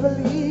believe.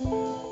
Música